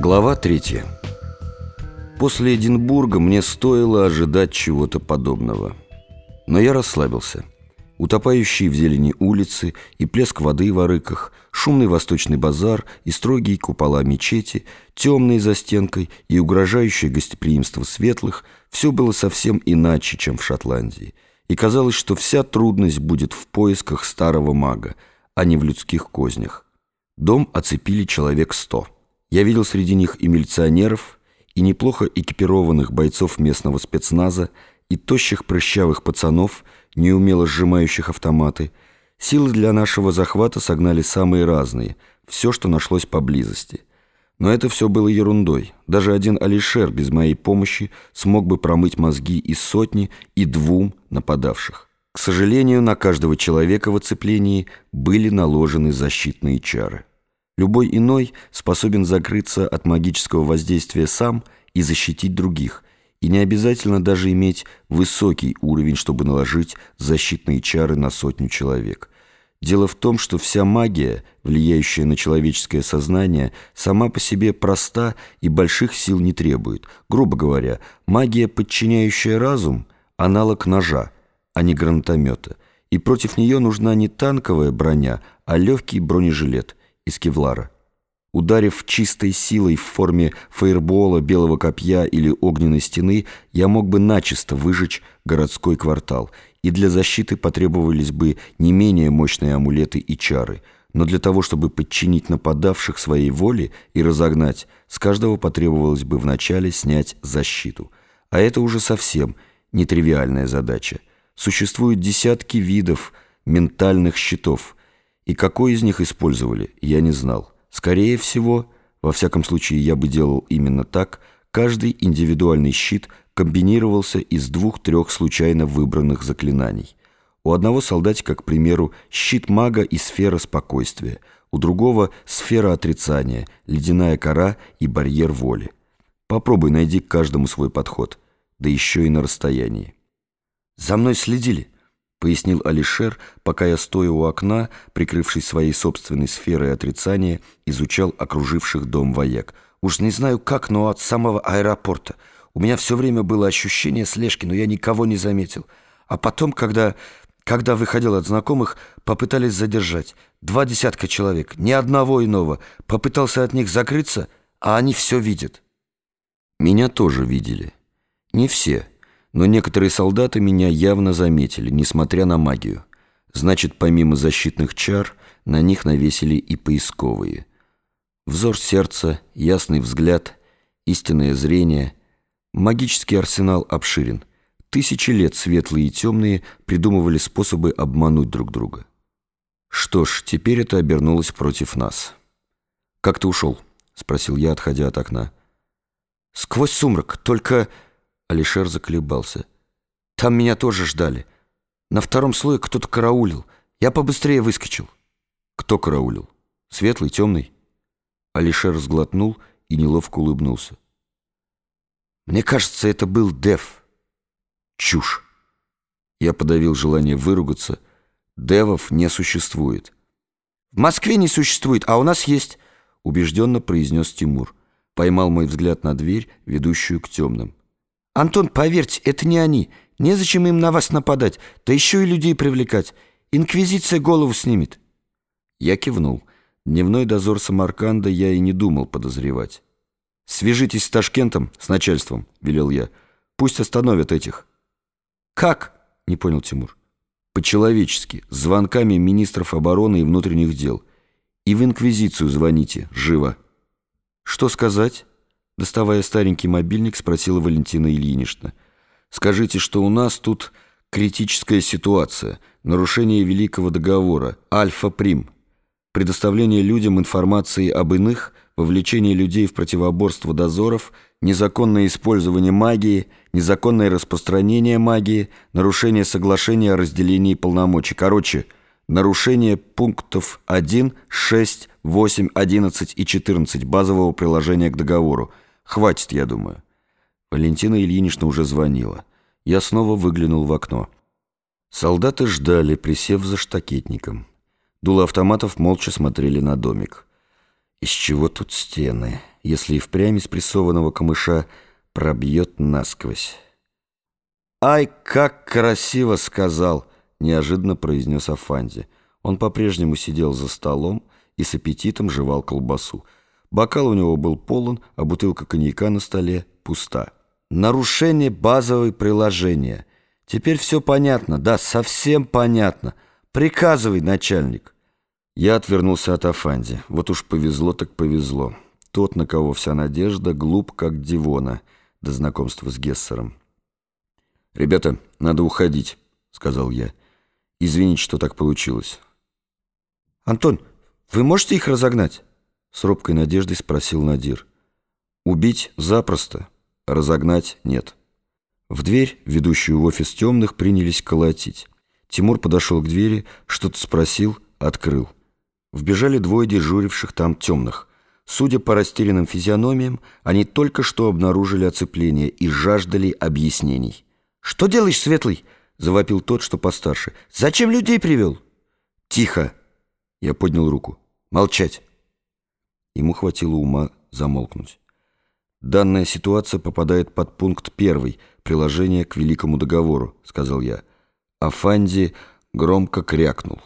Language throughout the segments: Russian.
Глава третья. После Эдинбурга мне стоило ожидать чего-то подобного. Но я расслабился. Утопающие в зелени улицы и плеск воды в арыках, шумный восточный базар и строгие купола мечети, темные за стенкой и угрожающее гостеприимство светлых – все было совсем иначе, чем в Шотландии. И казалось, что вся трудность будет в поисках старого мага, а не в людских кознях. Дом оцепили человек сто. Я видел среди них и милиционеров, и неплохо экипированных бойцов местного спецназа, и тощих прыщавых пацанов, неумело сжимающих автоматы. Силы для нашего захвата согнали самые разные, все, что нашлось поблизости. Но это все было ерундой. Даже один Алишер без моей помощи смог бы промыть мозги и сотни, и двум нападавших. К сожалению, на каждого человека в оцеплении были наложены защитные чары. Любой иной способен закрыться от магического воздействия сам и защитить других, и не обязательно даже иметь высокий уровень, чтобы наложить защитные чары на сотню человек. Дело в том, что вся магия, влияющая на человеческое сознание, сама по себе проста и больших сил не требует. Грубо говоря, магия, подчиняющая разум, аналог ножа, а не гранатомета. И против нее нужна не танковая броня, а легкий бронежилет из кевлара. Ударив чистой силой в форме фейербола, белого копья или огненной стены, я мог бы начисто выжечь городской квартал, и для защиты потребовались бы не менее мощные амулеты и чары, но для того, чтобы подчинить нападавших своей воле и разогнать, с каждого потребовалось бы вначале снять защиту. А это уже совсем нетривиальная задача. Существуют десятки видов ментальных щитов – и какой из них использовали, я не знал. Скорее всего, во всяком случае я бы делал именно так, каждый индивидуальный щит комбинировался из двух-трех случайно выбранных заклинаний. У одного солдатика, к примеру, щит мага и сфера спокойствия, у другого — сфера отрицания, ледяная кора и барьер воли. Попробуй найди к каждому свой подход, да еще и на расстоянии. «За мной следили», — пояснил Алишер, пока я, стоя у окна, прикрывшись своей собственной сферой отрицания, изучал окруживших дом вояк. «Уж не знаю как, но от самого аэропорта. У меня все время было ощущение слежки, но я никого не заметил. А потом, когда, когда выходил от знакомых, попытались задержать. Два десятка человек, ни одного иного. Попытался от них закрыться, а они все видят». «Меня тоже видели. Не все» но некоторые солдаты меня явно заметили, несмотря на магию. Значит, помимо защитных чар, на них навесили и поисковые. Взор сердца, ясный взгляд, истинное зрение. Магический арсенал обширен. Тысячи лет светлые и темные придумывали способы обмануть друг друга. Что ж, теперь это обернулось против нас. «Как ты ушел?» — спросил я, отходя от окна. «Сквозь сумрак, только...» Алишер заколебался. «Там меня тоже ждали. На втором слое кто-то караулил. Я побыстрее выскочил». «Кто караулил? Светлый, темный?» Алишер сглотнул и неловко улыбнулся. «Мне кажется, это был Дев». «Чушь!» Я подавил желание выругаться. «Девов не существует». «В Москве не существует, а у нас есть», — убежденно произнес Тимур. Поймал мой взгляд на дверь, ведущую к темным. Антон, поверьте, это не они. Незачем им на вас нападать, да еще и людей привлекать. Инквизиция голову снимет». Я кивнул. Дневной дозор Самарканда я и не думал подозревать. «Свяжитесь с Ташкентом, с начальством», — велел я. «Пусть остановят этих». «Как?» — не понял Тимур. «По-человечески, с звонками министров обороны и внутренних дел. И в Инквизицию звоните, живо». «Что сказать?» Доставая старенький мобильник, спросила Валентина Ильинична. «Скажите, что у нас тут критическая ситуация, нарушение Великого договора, Альфа-Прим, предоставление людям информации об иных, вовлечение людей в противоборство дозоров, незаконное использование магии, незаконное распространение магии, нарушение соглашения о разделении полномочий. Короче, нарушение пунктов 1, 6, 8, 11 и 14 базового приложения к договору – Хватит, я думаю. Валентина Ильинична уже звонила. Я снова выглянул в окно. Солдаты ждали, присев за штакетником. Дуло автоматов молча смотрели на домик. Из чего тут стены, если и впрямь из прессованного камыша пробьет насквозь? «Ай, как красиво сказал!» — неожиданно произнес Афанди. Он по-прежнему сидел за столом и с аппетитом жевал колбасу. Бокал у него был полон, а бутылка коньяка на столе пуста. «Нарушение базовой приложения. Теперь все понятно, да, совсем понятно. Приказывай, начальник». Я отвернулся от Афанди. Вот уж повезло так повезло. Тот, на кого вся надежда, глуп, как Дивона, до знакомства с Гессером. «Ребята, надо уходить», — сказал я. «Извините, что так получилось». «Антон, вы можете их разогнать?» С робкой надеждой спросил Надир. «Убить запросто, разогнать нет». В дверь, ведущую в офис темных, принялись колотить. Тимур подошел к двери, что-то спросил, открыл. Вбежали двое дежуривших там темных. Судя по растерянным физиономиям, они только что обнаружили оцепление и жаждали объяснений. «Что делаешь, Светлый?» — завопил тот, что постарше. «Зачем людей привел?» «Тихо!» — я поднял руку. «Молчать!» Ему хватило ума замолкнуть. «Данная ситуация попадает под пункт первый, приложение к Великому договору», — сказал я. Афанди громко крякнул.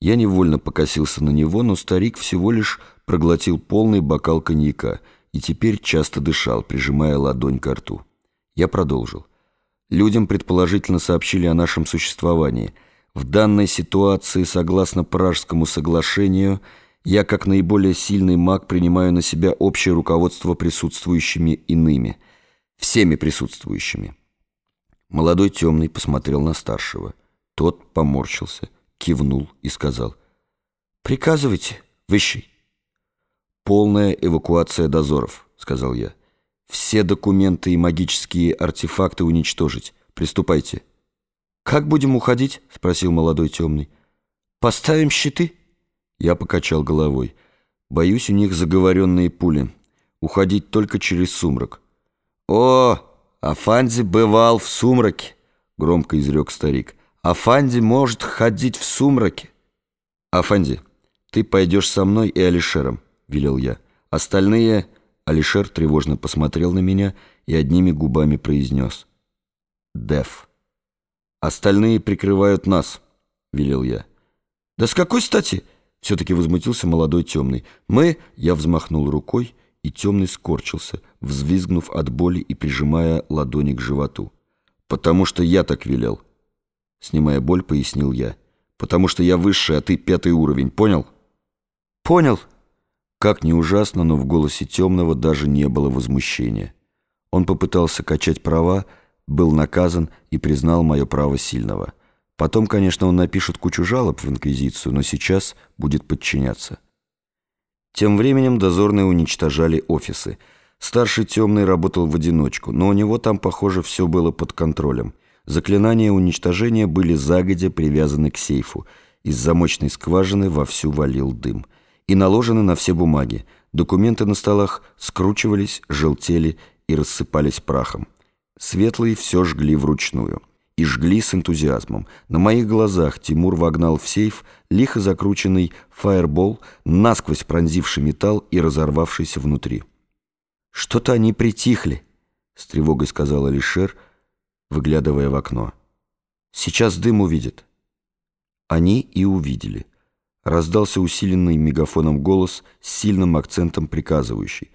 Я невольно покосился на него, но старик всего лишь проглотил полный бокал коньяка и теперь часто дышал, прижимая ладонь к рту. Я продолжил. Людям предположительно сообщили о нашем существовании. В данной ситуации, согласно Пражскому соглашению, я, как наиболее сильный маг, принимаю на себя общее руководство присутствующими иными. Всеми присутствующими. Молодой темный посмотрел на старшего. Тот поморщился кивнул и сказал «Приказывайте, высший». «Полная эвакуация дозоров», — сказал я. «Все документы и магические артефакты уничтожить. Приступайте». «Как будем уходить?» — спросил молодой темный. «Поставим щиты?» Я покачал головой. «Боюсь, у них заговоренные пули. Уходить только через сумрак». «О, Афанди бывал в сумраке», — громко изрек старик. Афанди может ходить в сумраке. Афанди, ты пойдешь со мной и Алишером, велел я. Остальные... Алишер тревожно посмотрел на меня и одними губами произнес. Деф. Остальные прикрывают нас, велел я. Да с какой стати? Все-таки возмутился молодой темный. Мы... Я взмахнул рукой, и темный скорчился, взвизгнув от боли и прижимая ладони к животу. «Потому что я так велел», Снимая боль, пояснил я. «Потому что я высший, а ты пятый уровень, понял?» «Понял». Как ни ужасно, но в голосе темного даже не было возмущения. Он попытался качать права, был наказан и признал мое право сильного. Потом, конечно, он напишет кучу жалоб в Инквизицию, но сейчас будет подчиняться. Тем временем дозорные уничтожали офисы. Старший темный работал в одиночку, но у него там, похоже, все было под контролем – Заклинания уничтожения были загодя привязаны к сейфу. Из замочной скважины вовсю валил дым. И наложены на все бумаги. Документы на столах скручивались, желтели и рассыпались прахом. Светлые все жгли вручную. И жгли с энтузиазмом. На моих глазах Тимур вогнал в сейф лихо закрученный фаербол, насквозь пронзивший металл и разорвавшийся внутри. «Что-то они притихли», — с тревогой сказал Алишер, — выглядывая в окно. «Сейчас дым увидят». Они и увидели. Раздался усиленный мегафоном голос с сильным акцентом приказывающий.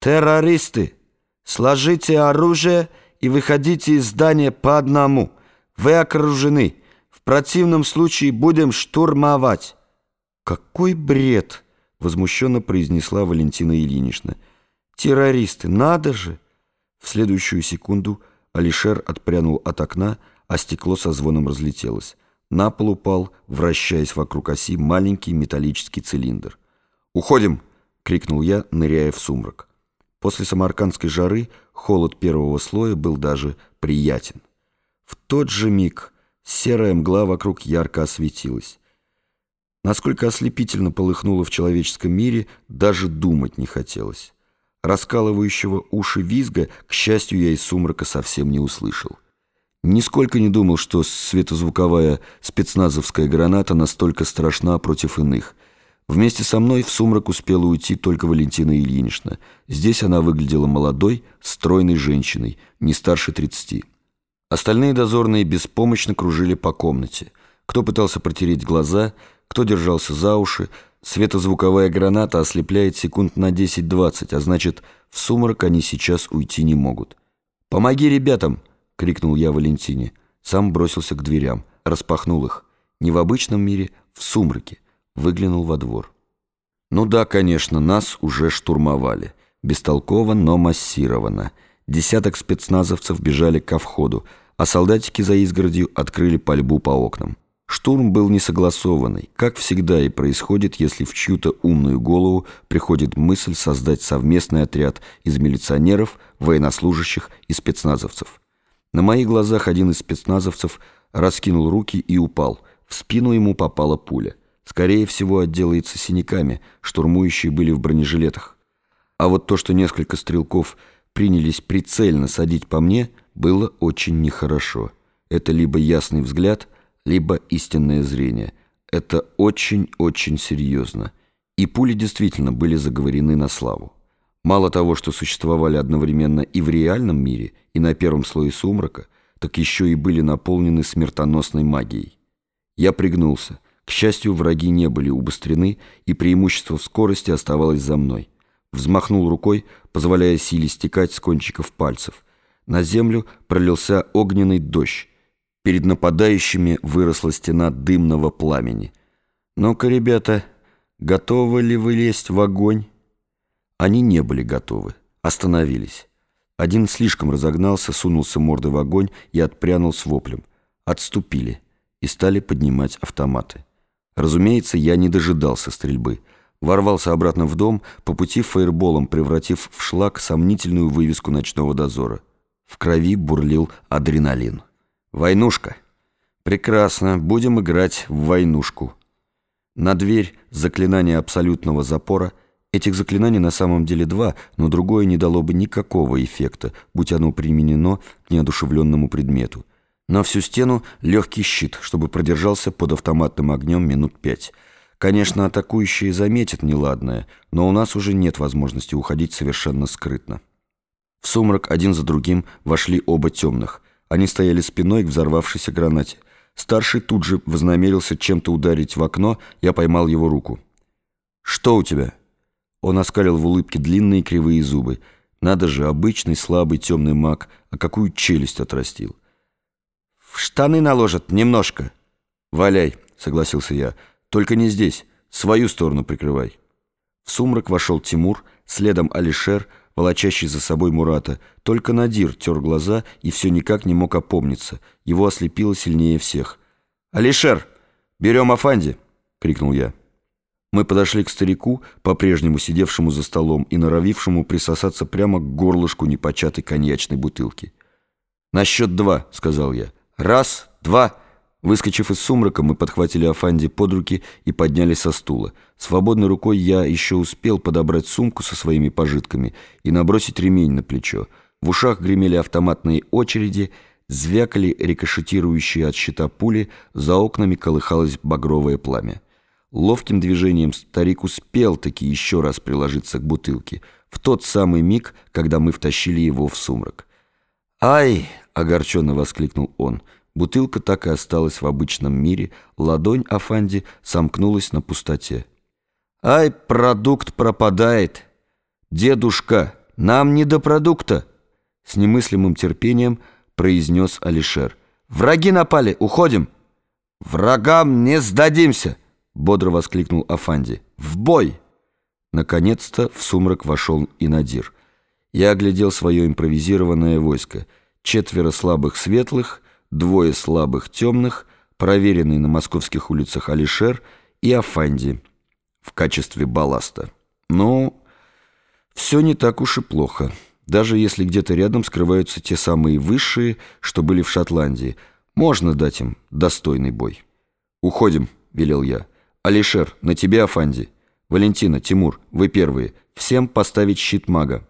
«Террористы! Сложите оружие и выходите из здания по одному. Вы окружены. В противном случае будем штурмовать». «Какой бред!» — возмущенно произнесла Валентина Ильинична. «Террористы, надо же!» В следующую секунду — Алишер отпрянул от окна, а стекло со звоном разлетелось. На пол упал, вращаясь вокруг оси, маленький металлический цилиндр. «Уходим!» — крикнул я, ныряя в сумрак. После самаркандской жары холод первого слоя был даже приятен. В тот же миг серая мгла вокруг ярко осветилась. Насколько ослепительно полыхнуло в человеческом мире, даже думать не хотелось. Раскалывающего уши визга, к счастью, я из сумрака совсем не услышал. Нисколько не думал, что светозвуковая спецназовская граната настолько страшна против иных. Вместе со мной в сумрак успела уйти только Валентина Ильинична. Здесь она выглядела молодой, стройной женщиной, не старше тридцати. Остальные дозорные беспомощно кружили по комнате. Кто пытался протереть глаза, кто держался за уши. Светозвуковая граната ослепляет секунд на 10-20, а значит, в сумрак они сейчас уйти не могут. «Помоги ребятам!» — крикнул я Валентине. Сам бросился к дверям, распахнул их. Не в обычном мире, в сумраке. Выглянул во двор. Ну да, конечно, нас уже штурмовали. Бестолково, но массированно. Десяток спецназовцев бежали ко входу, а солдатики за изгородью открыли пальбу по окнам. Штурм был несогласованный, как всегда и происходит, если в чью-то умную голову приходит мысль создать совместный отряд из милиционеров, военнослужащих и спецназовцев. На моих глазах один из спецназовцев раскинул руки и упал. В спину ему попала пуля. Скорее всего, отделается синяками, штурмующие были в бронежилетах. А вот то, что несколько стрелков принялись прицельно садить по мне, было очень нехорошо. Это либо ясный взгляд, либо истинное зрение. Это очень-очень серьезно. И пули действительно были заговорены на славу. Мало того, что существовали одновременно и в реальном мире, и на первом слое сумрака, так еще и были наполнены смертоносной магией. Я пригнулся. К счастью, враги не были убыстрены, и преимущество в скорости оставалось за мной. Взмахнул рукой, позволяя силе стекать с кончиков пальцев. На землю пролился огненный дождь. Перед нападающими выросла стена дымного пламени. «Ну-ка, ребята, готовы ли вы лезть в огонь?» Они не были готовы, остановились. Один слишком разогнался, сунулся мордой в огонь и отпрянул с воплем. Отступили и стали поднимать автоматы. Разумеется, я не дожидался стрельбы. Ворвался обратно в дом, по пути фаерболом превратив в шлак сомнительную вывеску ночного дозора. В крови бурлил адреналин. «Войнушка!» «Прекрасно, будем играть в войнушку». На дверь заклинание абсолютного запора – Этих заклинаний на самом деле два, но другое не дало бы никакого эффекта, будь оно применено к неодушевленному предмету. На всю стену легкий щит, чтобы продержался под автоматным огнем минут пять. Конечно, атакующие заметят неладное, но у нас уже нет возможности уходить совершенно скрытно. В сумрак один за другим вошли оба темных. Они стояли спиной к взорвавшейся гранате. Старший тут же вознамерился чем-то ударить в окно, я поймал его руку. «Что у тебя?» Он оскалил в улыбке длинные кривые зубы. Надо же, обычный слабый темный маг, а какую челюсть отрастил. «В штаны наложат немножко». «Валяй», — согласился я. «Только не здесь. Свою сторону прикрывай». В сумрак вошел Тимур, следом Алишер, волочащий за собой Мурата. Только Надир тер глаза и все никак не мог опомниться. Его ослепило сильнее всех. «Алишер, берем Афанди!» — крикнул я. Мы подошли к старику, по-прежнему сидевшему за столом и норовившему присосаться прямо к горлышку непочатой коньячной бутылки. «На счет два», — сказал я. «Раз, два». Выскочив из сумрака, мы подхватили Афанди под руки и поднялись со стула. Свободной рукой я еще успел подобрать сумку со своими пожитками и набросить ремень на плечо. В ушах гремели автоматные очереди, звякали рикошетирующие от щита пули, за окнами колыхалось багровое пламя. Ловким движением старик успел таки еще раз приложиться к бутылке, в тот самый миг, когда мы втащили его в сумрак. «Ай!» — огорченно воскликнул он. Бутылка так и осталась в обычном мире, ладонь Афанди сомкнулась на пустоте. «Ай, продукт пропадает! Дедушка, нам не до продукта!» С немыслимым терпением произнес Алишер. «Враги напали, уходим!» «Врагам не сдадимся!» — бодро воскликнул Афанди. «В бой!» Наконец-то в сумрак вошел и Надир. Я оглядел свое импровизированное войско. Четверо слабых светлых, двое слабых темных, проверенный на московских улицах Алишер и Афанди в качестве балласта. Ну, все не так уж и плохо. Даже если где-то рядом скрываются те самые высшие, что были в Шотландии, можно дать им достойный бой. «Уходим», — велел я. «Алишер, на тебе Афанди. Валентина, Тимур, вы первые. Всем поставить щит мага».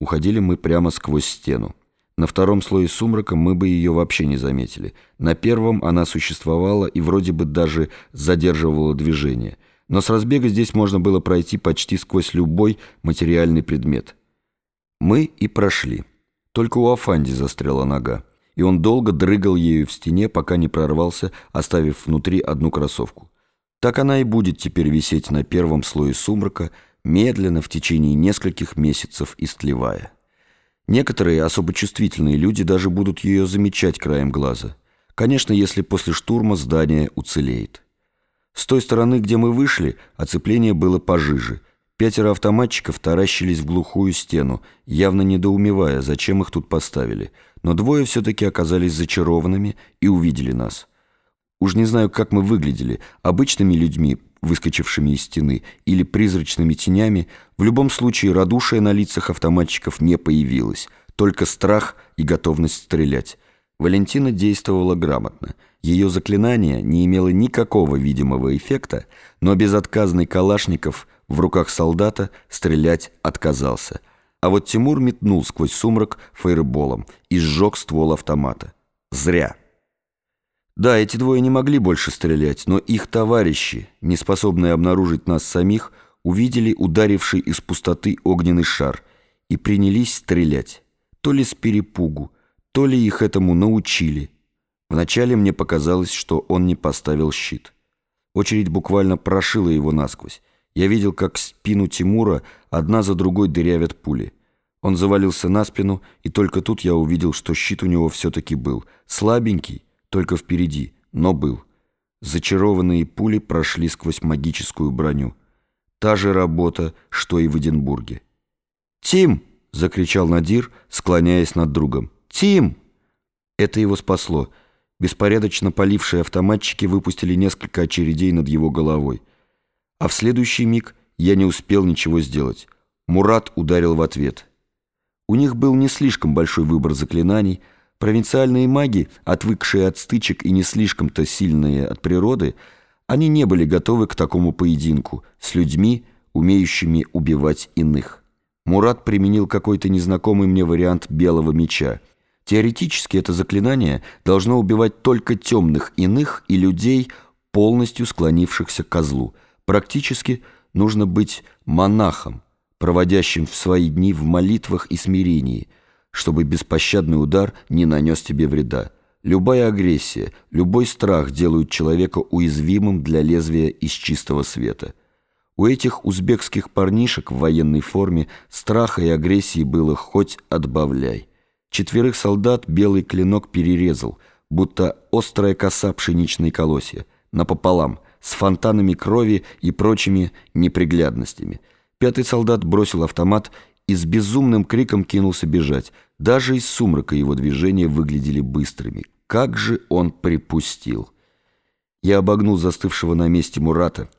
Уходили мы прямо сквозь стену. На втором слое сумрака мы бы ее вообще не заметили. На первом она существовала и вроде бы даже задерживала движение. но с разбега здесь можно было пройти почти сквозь любой материальный предмет. Мы и прошли. Только у Афанди застряла нога, и он долго дрыгал ею в стене, пока не прорвался, оставив внутри одну кроссовку. Так она и будет теперь висеть на первом слое сумрака, медленно в течение нескольких месяцев истлевая. Некоторые особо чувствительные люди даже будут ее замечать краем глаза. Конечно, если после штурма здание уцелеет. С той стороны, где мы вышли, оцепление было пожиже. Пятеро автоматчиков таращились в глухую стену, явно недоумевая, зачем их тут поставили. Но двое все-таки оказались зачарованными и увидели нас. Уж не знаю, как мы выглядели, обычными людьми, выскочившими из стены, или призрачными тенями, в любом случае радушие на лицах автоматчиков не появилось, только страх и готовность стрелять. Валентина действовала грамотно. Ее заклинание не имело никакого видимого эффекта, но безотказный Калашников в руках солдата стрелять отказался. А вот Тимур метнул сквозь сумрак фейерболом и сжег ствол автомата. Зря. Да, эти двое не могли больше стрелять, но их товарищи, не способные обнаружить нас самих, увидели ударивший из пустоты огненный шар и принялись стрелять. То ли с перепугу, то ли их этому научили. Вначале мне показалось, что он не поставил щит. Очередь буквально прошила его насквозь. Я видел, как спину Тимура одна за другой дырявят пули. Он завалился на спину, и только тут я увидел, что щит у него все-таки был. Слабенький, только впереди, но был. Зачарованные пули прошли сквозь магическую броню. Та же работа, что и в Эдинбурге. «Тим!» — закричал Надир, склоняясь над другом. «Тим!» Это его спасло. Беспорядочно полившие автоматчики выпустили несколько очередей над его головой. А в следующий миг я не успел ничего сделать. Мурат ударил в ответ. У них был не слишком большой выбор заклинаний. Провинциальные маги, отвыкшие от стычек и не слишком-то сильные от природы, они не были готовы к такому поединку с людьми, умеющими убивать иных. Мурат применил какой-то незнакомый мне вариант белого меча — Теоретически это заклинание должно убивать только темных иных и людей, полностью склонившихся к козлу. Практически нужно быть монахом, проводящим в свои дни в молитвах и смирении, чтобы беспощадный удар не нанес тебе вреда. Любая агрессия, любой страх делают человека уязвимым для лезвия из чистого света. У этих узбекских парнишек в военной форме страха и агрессии было хоть отбавляй. Четверых солдат белый клинок перерезал, будто острая коса пшеничной колосья, напополам, с фонтанами крови и прочими неприглядностями. Пятый солдат бросил автомат и с безумным криком кинулся бежать. Даже из сумрака его движения выглядели быстрыми. Как же он припустил! Я обогнул застывшего на месте Мурата.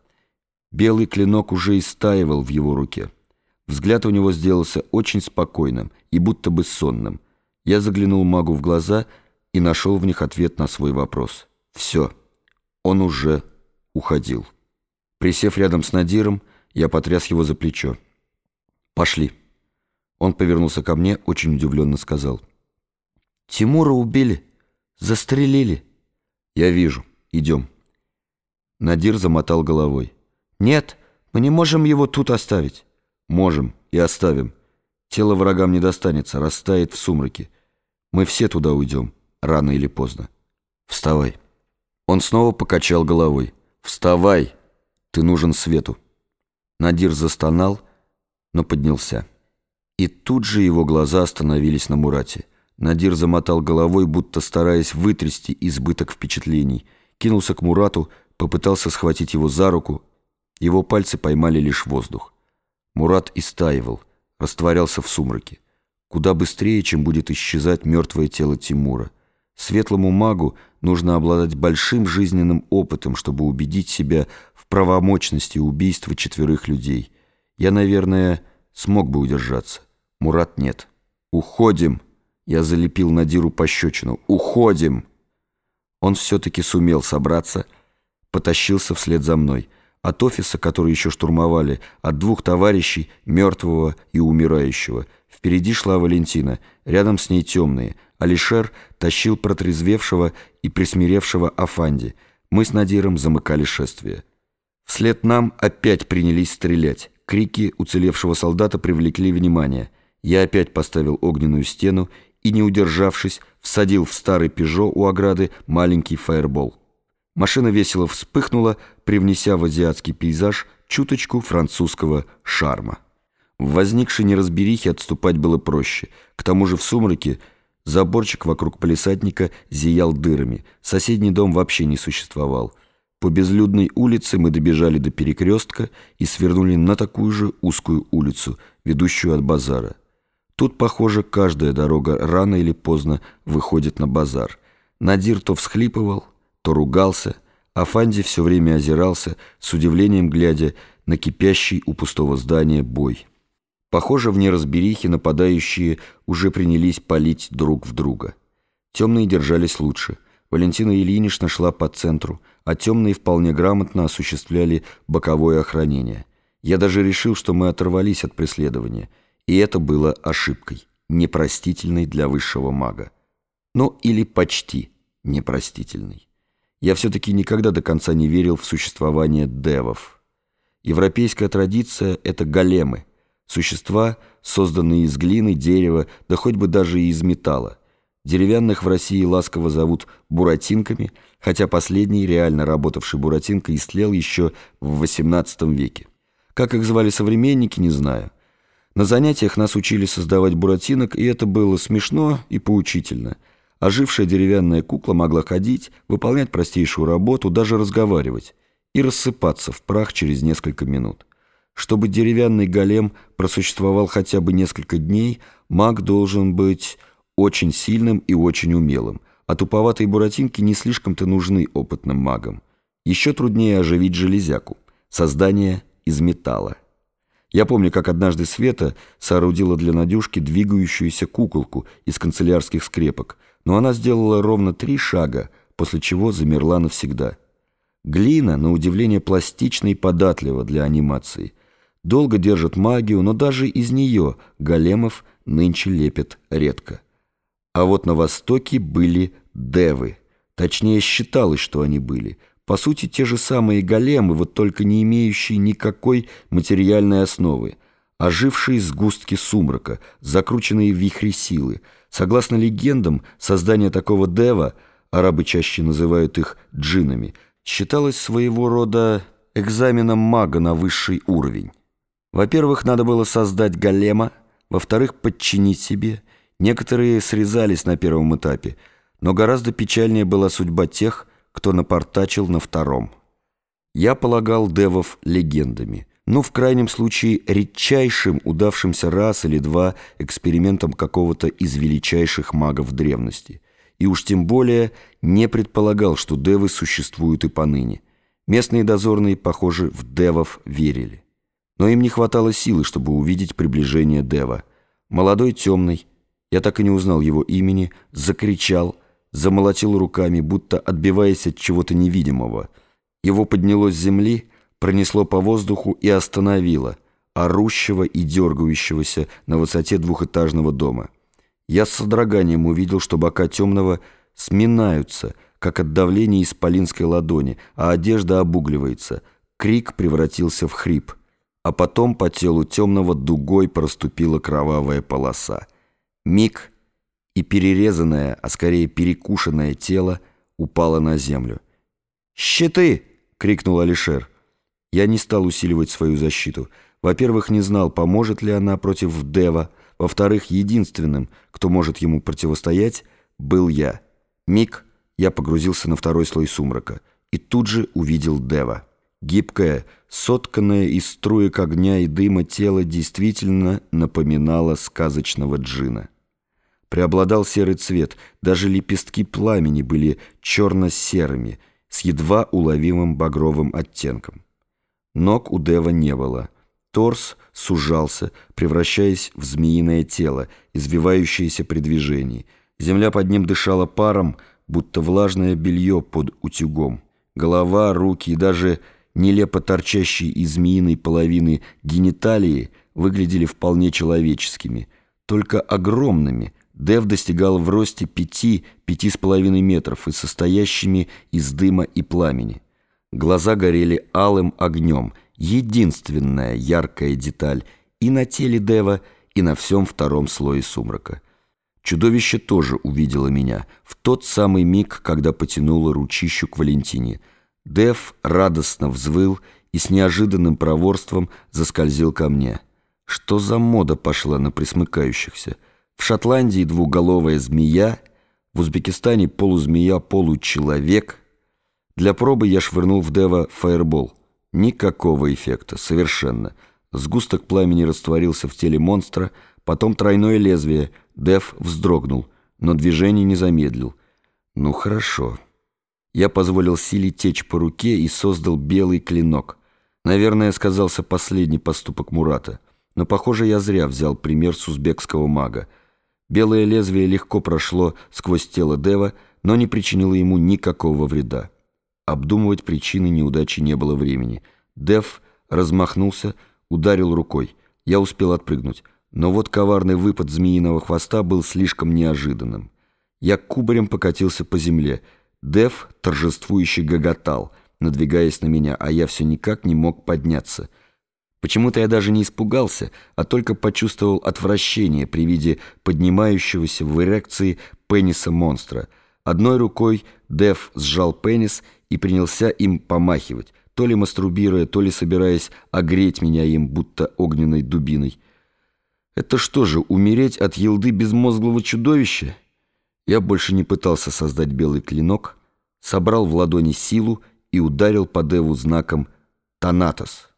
Белый клинок уже истаивал в его руке. Взгляд у него сделался очень спокойным и будто бы сонным. Я заглянул магу в глаза и нашел в них ответ на свой вопрос. Все, он уже уходил. Присев рядом с Надиром, я потряс его за плечо. «Пошли». Он повернулся ко мне, очень удивленно сказал. «Тимура убили, застрелили». «Я вижу. Идем». Надир замотал головой. «Нет, мы не можем его тут оставить». «Можем и оставим. Тело врагам не достанется, растает в сумраке. Мы все туда уйдем, рано или поздно. Вставай. Он снова покачал головой. Вставай, ты нужен свету. Надир застонал, но поднялся. И тут же его глаза остановились на Мурате. Надир замотал головой, будто стараясь вытрясти избыток впечатлений. Кинулся к Мурату, попытался схватить его за руку. Его пальцы поймали лишь воздух. Мурат истаивал, растворялся в сумраке куда быстрее, чем будет исчезать мертвое тело Тимура. Светлому магу нужно обладать большим жизненным опытом, чтобы убедить себя в правомочности убийства четверых людей. Я, наверное, смог бы удержаться. Мурат нет. «Уходим!» Я залепил Надиру пощечину. «Уходим!» Он все-таки сумел собраться, потащился вслед за мной. От офиса, который еще штурмовали, от двух товарищей, мертвого и умирающего – Впереди шла Валентина, рядом с ней темные. Алишер тащил протрезвевшего и присмиревшего Афанди. Мы с Надиром замыкали шествие. Вслед нам опять принялись стрелять. Крики уцелевшего солдата привлекли внимание. Я опять поставил огненную стену и, не удержавшись, всадил в старый «Пежо» у ограды маленький фаербол. Машина весело вспыхнула, привнеся в азиатский пейзаж чуточку французского шарма. В возникшей неразберихе отступать было проще. К тому же в сумраке заборчик вокруг полисадника зиял дырами. Соседний дом вообще не существовал. По безлюдной улице мы добежали до перекрестка и свернули на такую же узкую улицу, ведущую от базара. Тут, похоже, каждая дорога рано или поздно выходит на базар. Надир то всхлипывал, то ругался, а Фанди все время озирался, с удивлением глядя на кипящий у пустого здания бой. Похоже, в неразберихе нападающие уже принялись палить друг в друга. Темные держались лучше. Валентина Ильинична шла по центру, а темные вполне грамотно осуществляли боковое охранение. Я даже решил, что мы оторвались от преследования, и это было ошибкой, непростительной для высшего мага. Ну, или почти непростительной. Я все-таки никогда до конца не верил в существование девов. Европейская традиция — это големы, существа, созданные из глины, дерева, да хоть бы даже и из металла. Деревянных в России ласково зовут буратинками, хотя последний, реально работавший буратинка, истлел еще в XVIII веке. Как их звали современники, не знаю. На занятиях нас учили создавать буратинок, и это было смешно и поучительно. Ожившая деревянная кукла могла ходить, выполнять простейшую работу, даже разговаривать, и рассыпаться в прах через несколько минут. Чтобы деревянный голем просуществовал хотя бы несколько дней, маг должен быть очень сильным и очень умелым, а туповатые буратинки не слишком-то нужны опытным магам. Еще труднее оживить железяку, создание из металла. Я помню, как однажды Света соорудила для Надюшки двигающуюся куколку из канцелярских скрепок, но она сделала ровно три шага, после чего замерла навсегда. Глина, на удивление, пластична и податлива для анимации. Долго держит магию, но даже из нее големов нынче лепят редко. А вот на Востоке были девы. Точнее, считалось, что они были. По сути, те же самые големы, вот только не имеющие никакой материальной основы. Ожившие сгустки сумрака, закрученные в вихре силы. Согласно легендам, создание такого дева, арабы чаще называют их джинами, считалось своего рода экзаменом мага на высший уровень. Во-первых, надо было создать голема, во-вторых, подчинить себе – Некоторые срезались на первом этапе, но гораздо печальнее была судьба тех, кто напортачил на втором. Я полагал девов легендами, ну, в крайнем случае, редчайшим, удавшимся раз или два экспериментом какого-то из величайших магов древности. И уж тем более не предполагал, что девы существуют и поныне. Местные дозорные, похоже, в девов верили. Но им не хватало силы, чтобы увидеть приближение дева. Молодой темный, я так и не узнал его имени, закричал, замолотил руками, будто отбиваясь от чего-то невидимого. Его подняло с земли, пронесло по воздуху и остановило, орущего и дергающегося на высоте двухэтажного дома. Я с содроганием увидел, что бока темного сминаются, как от давления исполинской ладони, а одежда обугливается. Крик превратился в хрип. А потом по телу темного дугой проступила кровавая полоса. Миг, и перерезанное, а скорее перекушенное тело упало на землю. «Щиты!» — крикнул Алишер. Я не стал усиливать свою защиту. Во-первых, не знал, поможет ли она против Дева. Во-вторых, единственным, кто может ему противостоять, был я. Миг, я погрузился на второй слой сумрака и тут же увидел Дева. Гибкое, сотканное из струек огня и дыма тело действительно напоминало сказочного джина. Преобладал серый цвет, даже лепестки пламени были черно-серыми, с едва уловимым багровым оттенком. Ног у Дева не было. Торс сужался, превращаясь в змеиное тело, извивающееся при движении. Земля под ним дышала паром, будто влажное белье под утюгом. Голова, руки и даже нелепо торчащие из змеиной половины гениталии выглядели вполне человеческими, только огромными. Дев достигал в росте пяти-пяти с половиной метров и состоящими из дыма и пламени. Глаза горели алым огнем, единственная яркая деталь и на теле Дева, и на всем втором слое сумрака. Чудовище тоже увидело меня в тот самый миг, когда потянуло ручищу к Валентине. Дев радостно взвыл и с неожиданным проворством заскользил ко мне. Что за мода пошла на присмыкающихся? В Шотландии двуголовая змея, в Узбекистане полузмея-получеловек. Для пробы я швырнул в Дева фаербол. Никакого эффекта, совершенно. Сгусток пламени растворился в теле монстра, потом тройное лезвие. Дев вздрогнул, но движение не замедлил. Ну хорошо. Я позволил силе течь по руке и создал белый клинок. Наверное, сказался последний поступок Мурата. Но, похоже, я зря взял пример с узбекского мага. Белое лезвие легко прошло сквозь тело Дева, но не причинило ему никакого вреда. Обдумывать причины неудачи не было времени. Дев размахнулся, ударил рукой. Я успел отпрыгнуть. Но вот коварный выпад змеиного хвоста был слишком неожиданным. Я кубарем покатился по земле. Дев торжествующе гоготал, надвигаясь на меня, а я все никак не мог подняться — Почему-то я даже не испугался, а только почувствовал отвращение при виде поднимающегося в эрекции пениса монстра. Одной рукой Дев сжал пенис и принялся им помахивать, то ли мастурбируя, то ли собираясь огреть меня им, будто огненной дубиной. Это что же, умереть от елды безмозглого чудовища? Я больше не пытался создать белый клинок, собрал в ладони силу и ударил по Деву знаком «Танатос».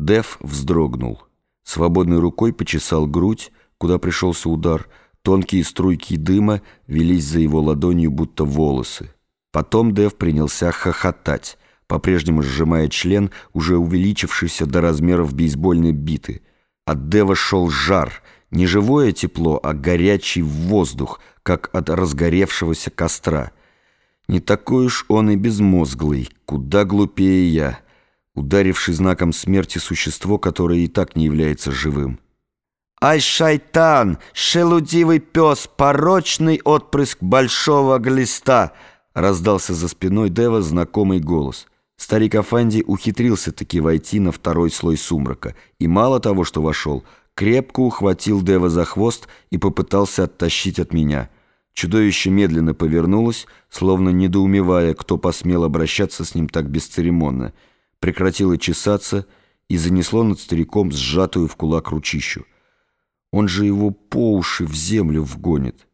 Дев вздрогнул. Свободной рукой почесал грудь, куда пришелся удар. Тонкие струйки дыма велись за его ладонью, будто волосы. Потом Дев принялся хохотать, по-прежнему сжимая член, уже увеличившийся до размеров бейсбольной биты. От Дева шел жар, не живое тепло, а горячий воздух, как от разгоревшегося костра. Не такой уж он и безмозглый, куда глупее я — ударивший знаком смерти существо, которое и так не является живым. «Ай, шайтан! Шелудивый пес! Порочный отпрыск большого глиста!» раздался за спиной Дева знакомый голос. Старик Афанди ухитрился таки войти на второй слой сумрака, и мало того, что вошел, крепко ухватил Дева за хвост и попытался оттащить от меня. Чудовище медленно повернулось, словно недоумевая, кто посмел обращаться с ним так бесцеремонно — прекратило чесаться и занесло над стариком сжатую в кулак ручищу. Он же его по уши в землю вгонит.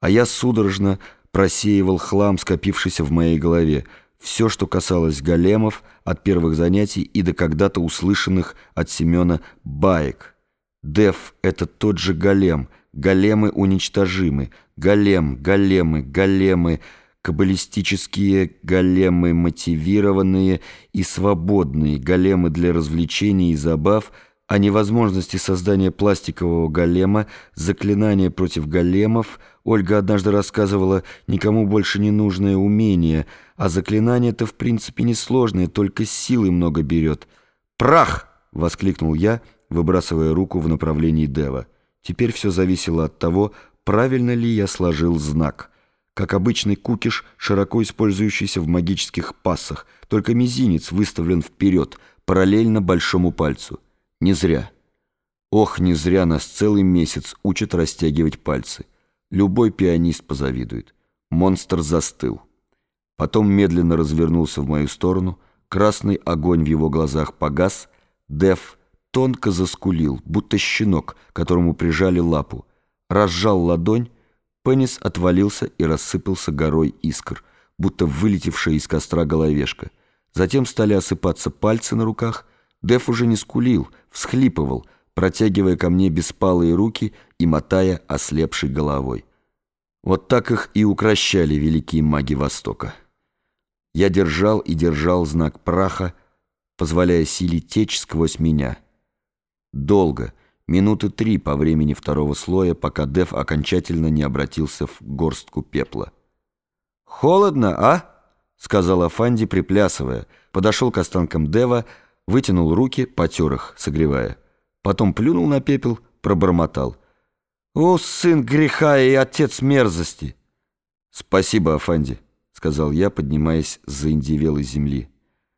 А я судорожно просеивал хлам, скопившийся в моей голове, все, что касалось големов от первых занятий и до когда-то услышанных от Семена баек. Дев — это тот же голем, големы уничтожимы, голем, големы, големы — каббалистические големы, мотивированные и свободные големы для развлечений и забав, о невозможности создания пластикового голема, заклинания против големов, Ольга однажды рассказывала, никому больше не нужное умение, а заклинание-то в принципе несложное, только силы много берет. «Прах!» — воскликнул я, выбрасывая руку в направлении Дева. Теперь все зависело от того, правильно ли я сложил знак — как обычный кукиш, широко использующийся в магических пассах, только мизинец выставлен вперед, параллельно большому пальцу. Не зря. Ох, не зря нас целый месяц учат растягивать пальцы. Любой пианист позавидует. Монстр застыл. Потом медленно развернулся в мою сторону, красный огонь в его глазах погас, Дев тонко заскулил, будто щенок, которому прижали лапу, разжал ладонь, Пенис отвалился и рассыпался горой искр, будто вылетевшая из костра головешка. Затем стали осыпаться пальцы на руках. Деф уже не скулил, всхлипывал, протягивая ко мне беспалые руки и мотая ослепшей головой. Вот так их и укращали великие маги Востока. Я держал и держал знак праха, позволяя силе течь сквозь меня. Долго — Минуты три по времени второго слоя, пока Дев окончательно не обратился в горстку пепла. «Холодно, а?» — сказал Афанди, приплясывая. Подошел к останкам Дева, вытянул руки, потер их, согревая. Потом плюнул на пепел, пробормотал. «О, сын греха и отец мерзости!» «Спасибо, Афанди», — сказал я, поднимаясь с заиндевелой земли.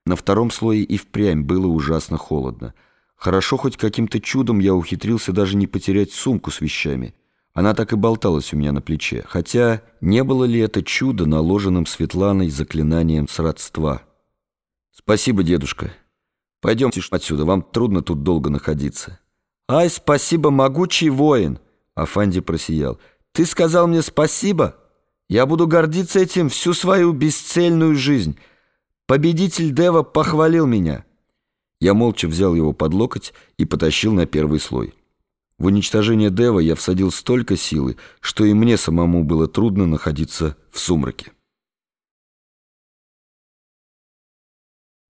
На втором слое и впрямь было ужасно холодно. Хорошо, хоть каким-то чудом я ухитрился даже не потерять сумку с вещами. Она так и болталась у меня на плече. Хотя не было ли это чудо, наложенным Светланой заклинанием сродства? «Спасибо, дедушка. Пойдемте отсюда, вам трудно тут долго находиться». «Ай, спасибо, могучий воин!» Афанди просиял. «Ты сказал мне спасибо? Я буду гордиться этим всю свою бесцельную жизнь. Победитель Дева похвалил меня». Я молча взял его под локоть и потащил на первый слой. В уничтожение Дева я всадил столько силы, что и мне самому было трудно находиться в сумраке.